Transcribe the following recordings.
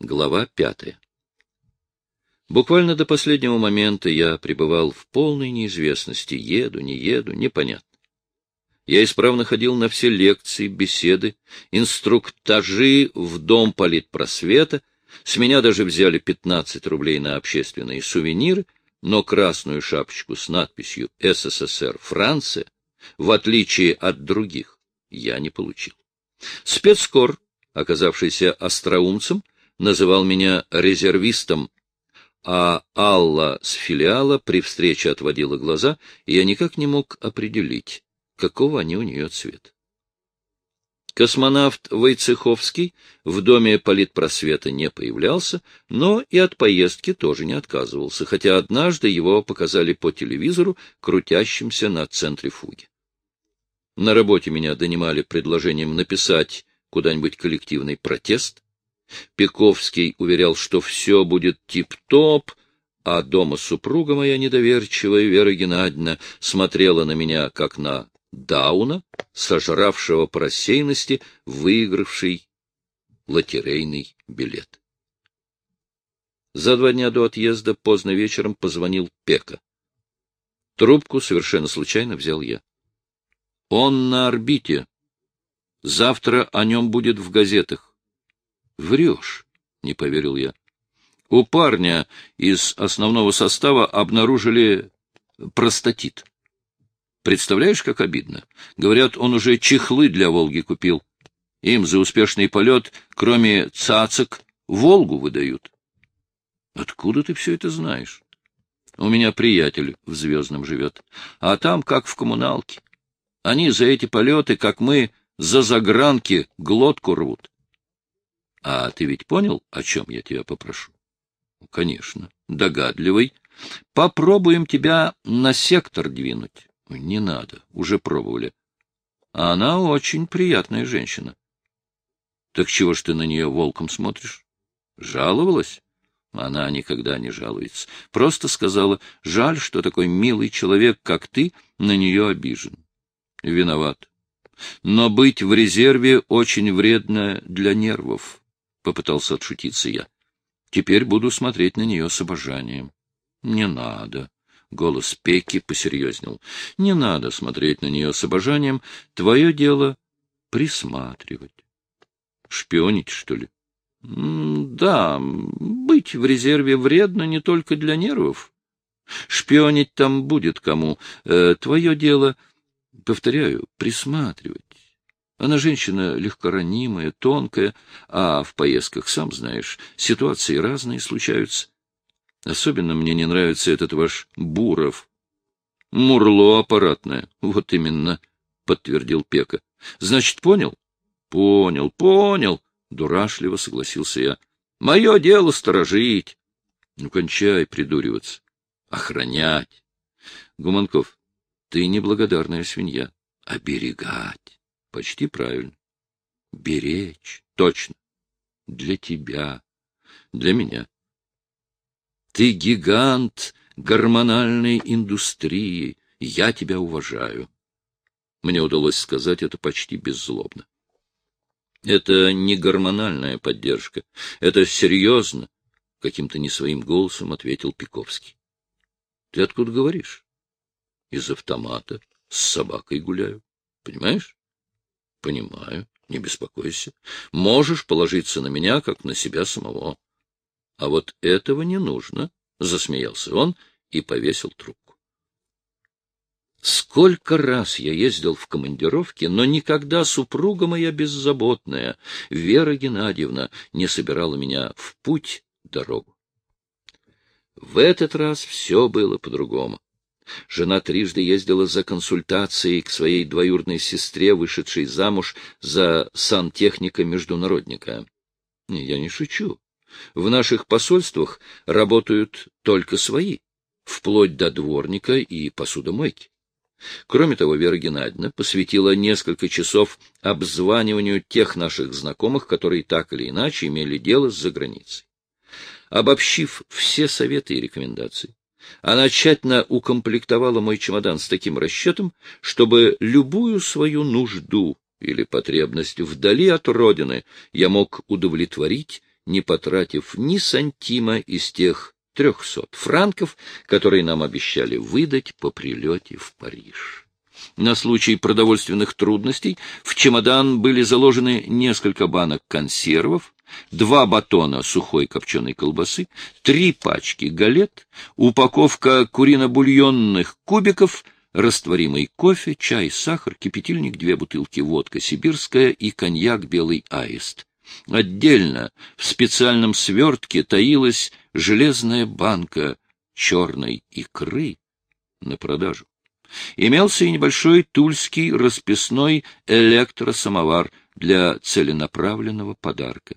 Глава пятая. Буквально до последнего момента я пребывал в полной неизвестности. Еду, не еду, непонятно. Я исправно ходил на все лекции, беседы, инструктажи в Дом политпросвета. С меня даже взяли 15 рублей на общественные сувениры, но красную шапочку с надписью «СССР Франция», в отличие от других, я не получил. Спецкор, оказавшийся остроумцем, называл меня резервистом, а Алла с филиала при встрече отводила глаза, и я никак не мог определить, какого они у нее цвет. Космонавт Войцеховский в доме политпросвета не появлялся, но и от поездки тоже не отказывался, хотя однажды его показали по телевизору, крутящимся на центрифуге. На работе меня донимали предложением написать куда-нибудь коллективный протест, Пековский уверял, что все будет тип-топ, а дома супруга моя недоверчивая Вера Геннадьевна смотрела на меня, как на Дауна, сожравшего по рассеянности, выигравший лотерейный билет. За два дня до отъезда поздно вечером позвонил Пека. Трубку совершенно случайно взял я. Он на орбите. Завтра о нем будет в газетах. Врешь, — не поверил я. У парня из основного состава обнаружили простатит. Представляешь, как обидно? Говорят, он уже чехлы для «Волги» купил. Им за успешный полет, кроме цацок, «Волгу» выдают. Откуда ты все это знаешь? У меня приятель в Звездном живет, а там как в коммуналке. Они за эти полеты, как мы, за загранки глотку рвут. А ты ведь понял, о чем я тебя попрошу? — Конечно. Догадливый. Попробуем тебя на сектор двинуть. — Не надо. Уже пробовали. А она очень приятная женщина. — Так чего ж ты на нее волком смотришь? Жаловалась? Она никогда не жалуется. Просто сказала, жаль, что такой милый человек, как ты, на нее обижен. Виноват. Но быть в резерве очень вредно для нервов попытался отшутиться я. Теперь буду смотреть на нее с обожанием. Не надо. Голос Пеки посерьезнел. Не надо смотреть на нее с обожанием. Твое дело — присматривать. Шпионить, что ли? Да, быть в резерве вредно не только для нервов. Шпионить там будет кому. Э, твое дело, повторяю, присматривать. Она женщина легкоранимая, тонкая, а в поездках, сам знаешь, ситуации разные случаются. Особенно мне не нравится этот ваш Буров. Мурло аппаратное, вот именно, — подтвердил Пека. — Значит, понял? — Понял, понял, — дурашливо согласился я. — Мое дело сторожить. — Ну, кончай придуриваться. Охранять. Гуманков, ты неблагодарная свинья. Оберегать. Почти правильно. Беречь. Точно. Для тебя. Для меня. Ты гигант гормональной индустрии. Я тебя уважаю. Мне удалось сказать это почти беззлобно. Это не гормональная поддержка. Это серьезно, — каким-то не своим голосом ответил Пиковский. — Ты откуда говоришь? — Из автомата. С собакой гуляю. Понимаешь? — Понимаю, не беспокойся. Можешь положиться на меня, как на себя самого. — А вот этого не нужно, — засмеялся он и повесил трубку. Сколько раз я ездил в командировки, но никогда супруга моя беззаботная, Вера Геннадьевна, не собирала меня в путь дорогу. В этот раз все было по-другому. Жена трижды ездила за консультацией к своей двоюродной сестре, вышедшей замуж за сантехника-международника. Я не шучу. В наших посольствах работают только свои, вплоть до дворника и посудомойки. Кроме того, Вера Геннадьевна посвятила несколько часов обзваниванию тех наших знакомых, которые так или иначе имели дело с заграницей. Обобщив все советы и рекомендации, она тщательно укомплектовала мой чемодан с таким расчетом, чтобы любую свою нужду или потребность вдали от родины я мог удовлетворить, не потратив ни сантима из тех трехсот франков, которые нам обещали выдать по прилете в Париж. На случай продовольственных трудностей в чемодан были заложены несколько банок консервов, два батона сухой копченой колбасы, три пачки галет, упаковка курино-бульонных кубиков, растворимый кофе, чай, сахар, кипятильник, две бутылки водка сибирская и коньяк белый аист. Отдельно в специальном свертке таилась железная банка черной икры на продажу. Имелся и небольшой тульский расписной электросамовар для целенаправленного подарка.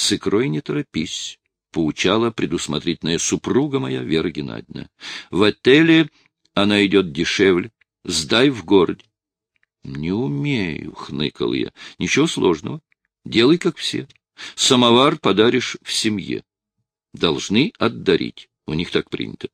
С икрой не торопись, — поучала предусмотрительная супруга моя Вера Геннадьевна. В отеле она идет дешевле, сдай в городе. — Не умею, — хныкал я. — Ничего сложного. Делай, как все. Самовар подаришь в семье. Должны отдарить. У них так принято.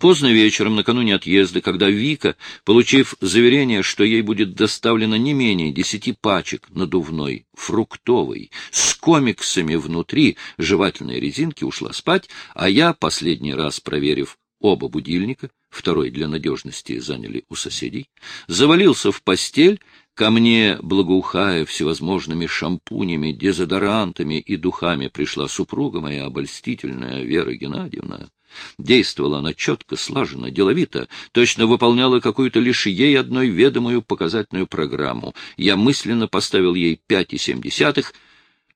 Поздно вечером, накануне отъезда, когда Вика, получив заверение, что ей будет доставлено не менее десяти пачек надувной, фруктовой, с комиксами внутри жевательной резинки, ушла спать, а я, последний раз проверив оба будильника, второй для надежности заняли у соседей, завалился в постель, ко мне, благоухая всевозможными шампунями, дезодорантами и духами, пришла супруга моя обольстительная Вера Геннадьевна. Действовала она четко, слаженно, деловито, точно выполняла какую-то лишь ей одной ведомую показательную программу. Я мысленно поставил ей пять и семь десятых.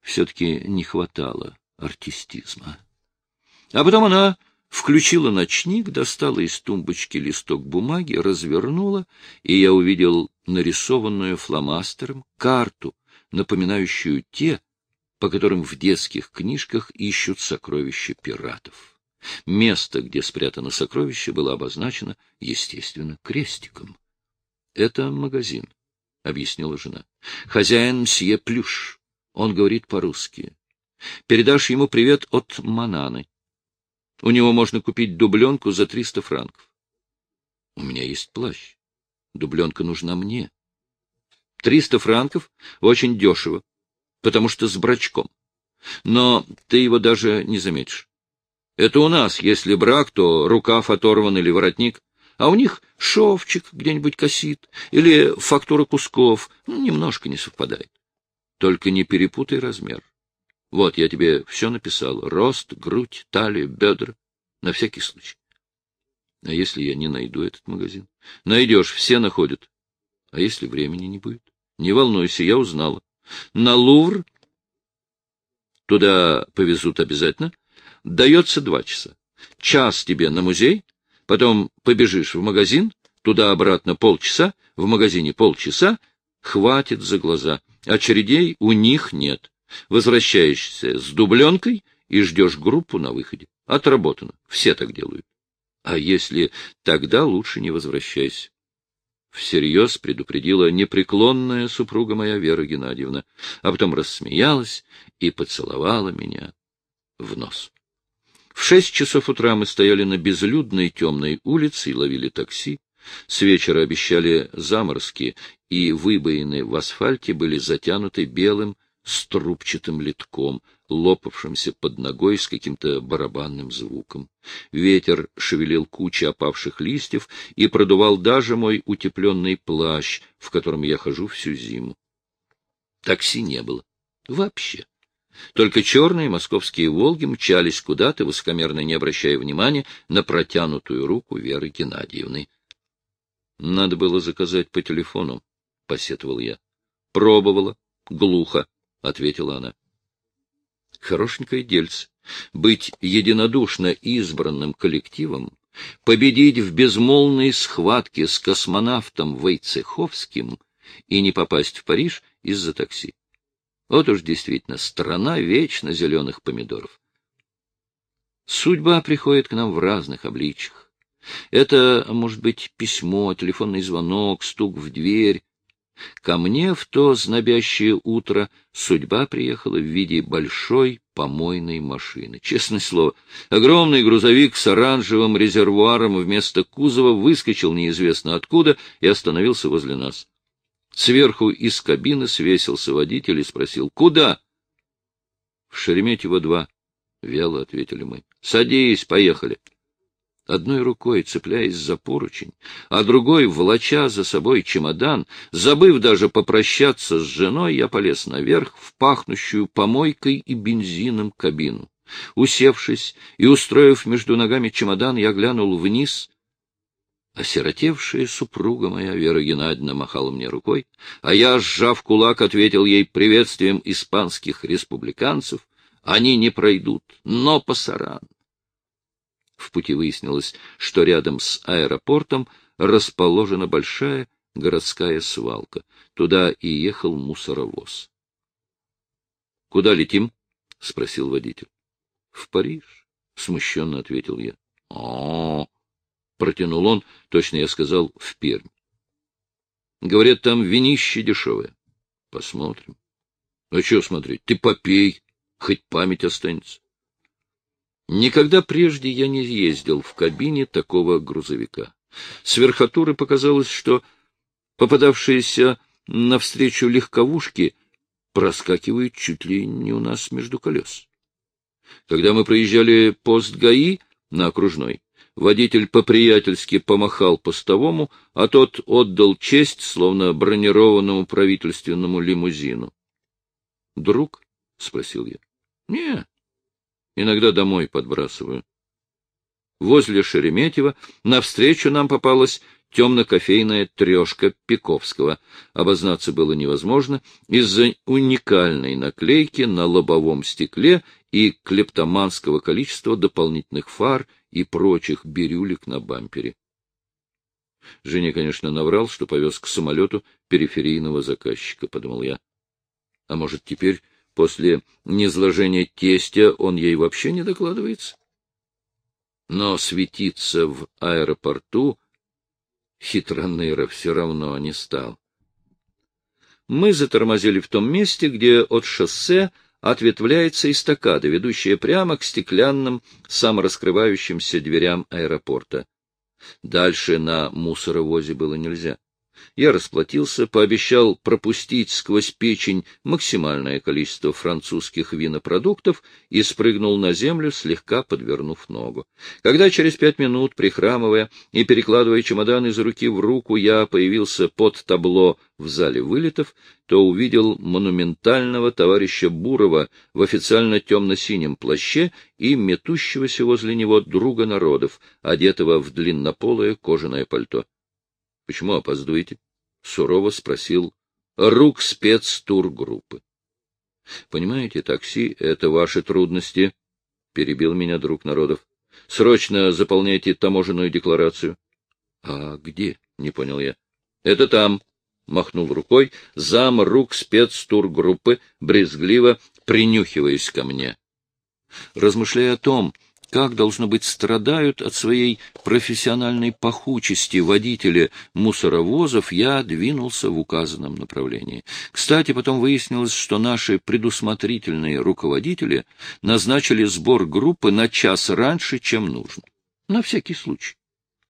Все-таки не хватало артистизма. А потом она включила ночник, достала из тумбочки листок бумаги, развернула, и я увидел нарисованную фломастером карту, напоминающую те, по которым в детских книжках ищут сокровища пиратов. Место, где спрятано сокровище, было обозначено, естественно, крестиком. — Это магазин, — объяснила жена. — Хозяин мсье Плюш. Он говорит по-русски. Передашь ему привет от Мананы. У него можно купить дубленку за триста франков. У меня есть плащ. Дубленка нужна мне. Триста франков очень дешево, потому что с брачком. Но ты его даже не заметишь. Это у нас, если брак, то рукав оторван или воротник, а у них шовчик где-нибудь косит или фактура кусков, ну, немножко не совпадает. Только не перепутай размер. Вот, я тебе все написал. Рост, грудь, талия, бедра. На всякий случай. А если я не найду этот магазин? Найдешь, все находят. А если времени не будет? Не волнуйся, я узнала. На Лувр туда повезут обязательно, Дается два часа. Час тебе на музей, потом побежишь в магазин, туда-обратно полчаса, в магазине полчаса, хватит за глаза. Очередей у них нет. Возвращаешься с дубленкой и ждешь группу на выходе. Отработано. Все так делают. А если тогда лучше не возвращайся. Всерьез предупредила непреклонная супруга моя Вера Геннадьевна, а потом рассмеялась и поцеловала меня в нос. В шесть часов утра мы стояли на безлюдной темной улице и ловили такси. С вечера обещали заморозки, и выбоины в асфальте были затянуты белым струбчатым литком, лопавшимся под ногой с каким-то барабанным звуком. Ветер шевелил кучи опавших листьев и продувал даже мой утепленный плащ, в котором я хожу всю зиму. Такси не было. Вообще. Только черные московские «Волги» мчались куда-то, высокомерно не обращая внимания на протянутую руку Веры Геннадьевны. — Надо было заказать по телефону, — посетовал я. — Пробовала. Глухо, — ответила она. Хорошенькое дельце. Быть единодушно избранным коллективом, победить в безмолвной схватке с космонавтом Войцеховским и не попасть в Париж из-за такси. Вот уж действительно страна вечно зеленых помидоров. Судьба приходит к нам в разных обличьях. Это, может быть, письмо, телефонный звонок, стук в дверь. Ко мне в то знобящее утро судьба приехала в виде большой помойной машины. Честное слово, огромный грузовик с оранжевым резервуаром вместо кузова выскочил неизвестно откуда и остановился возле нас. Сверху из кабины свесился водитель и спросил, «Куда?» Шереметьево-2. — вяло ответили мы. — Садись, поехали. Одной рукой цепляясь за поручень, а другой, волоча за собой чемодан, забыв даже попрощаться с женой, я полез наверх в пахнущую помойкой и бензином кабину. Усевшись и устроив между ногами чемодан, я глянул вниз. Осиротевшая супруга моя, Вера Геннадьевна, махала мне рукой, а я, сжав кулак, ответил ей приветствием испанских республиканцев, они не пройдут, но пасаран. В пути выяснилось, что рядом с аэропортом расположена большая городская свалка. Туда и ехал мусоровоз. — Куда летим? — спросил водитель. — В Париж, — смущенно ответил я. — О, протянул он, точно я сказал, в Пермь. Говорят, там винище дешевое. Посмотрим. А что смотреть? Ты попей хоть память останется. Никогда прежде я не ездил в кабине такого грузовика. С верхотуры показалось, что попадавшиеся навстречу легковушки проскакивают чуть ли не у нас между колес. Когда мы проезжали пост ГАИ на окружной, водитель по-приятельски помахал постовому, а тот отдал честь, словно бронированному правительственному лимузину. — Друг? — спросил я. Не, иногда домой подбрасываю. Возле Шереметьева навстречу нам попалась темно-кофейная трешка Пиковского. Обознаться было невозможно из-за уникальной наклейки на лобовом стекле и клептоманского количества дополнительных фар и прочих бирюлек на бампере. Женя, конечно, наврал, что повез к самолету периферийного заказчика, — подумал я. А может, теперь После низложения тестя он ей вообще не докладывается. Но светиться в аэропорту хитроныра все равно не стал. Мы затормозили в том месте, где от шоссе ответвляется эстакада, ведущая прямо к стеклянным самораскрывающимся дверям аэропорта. Дальше на мусоровозе было нельзя. Я расплатился, пообещал пропустить сквозь печень максимальное количество французских винопродуктов и спрыгнул на землю, слегка подвернув ногу. Когда через пять минут, прихрамывая и перекладывая чемодан из руки в руку, я появился под табло в зале вылетов, то увидел монументального товарища Бурова в официально темно-синем плаще и метущегося возле него друга народов, одетого в длиннополое кожаное пальто. — Почему опаздываете? — сурово спросил рук спецтургруппы. — Понимаете, такси — это ваши трудности, — перебил меня друг народов. — Срочно заполняйте таможенную декларацию. — А где? — не понял я. — Это там, — махнул рукой зам рук спецтургруппы, брезгливо принюхиваясь ко мне. Размышляя о том, как, должно быть, страдают от своей профессиональной пахучести водители мусоровозов, я двинулся в указанном направлении. Кстати, потом выяснилось, что наши предусмотрительные руководители назначили сбор группы на час раньше, чем нужно. На всякий случай.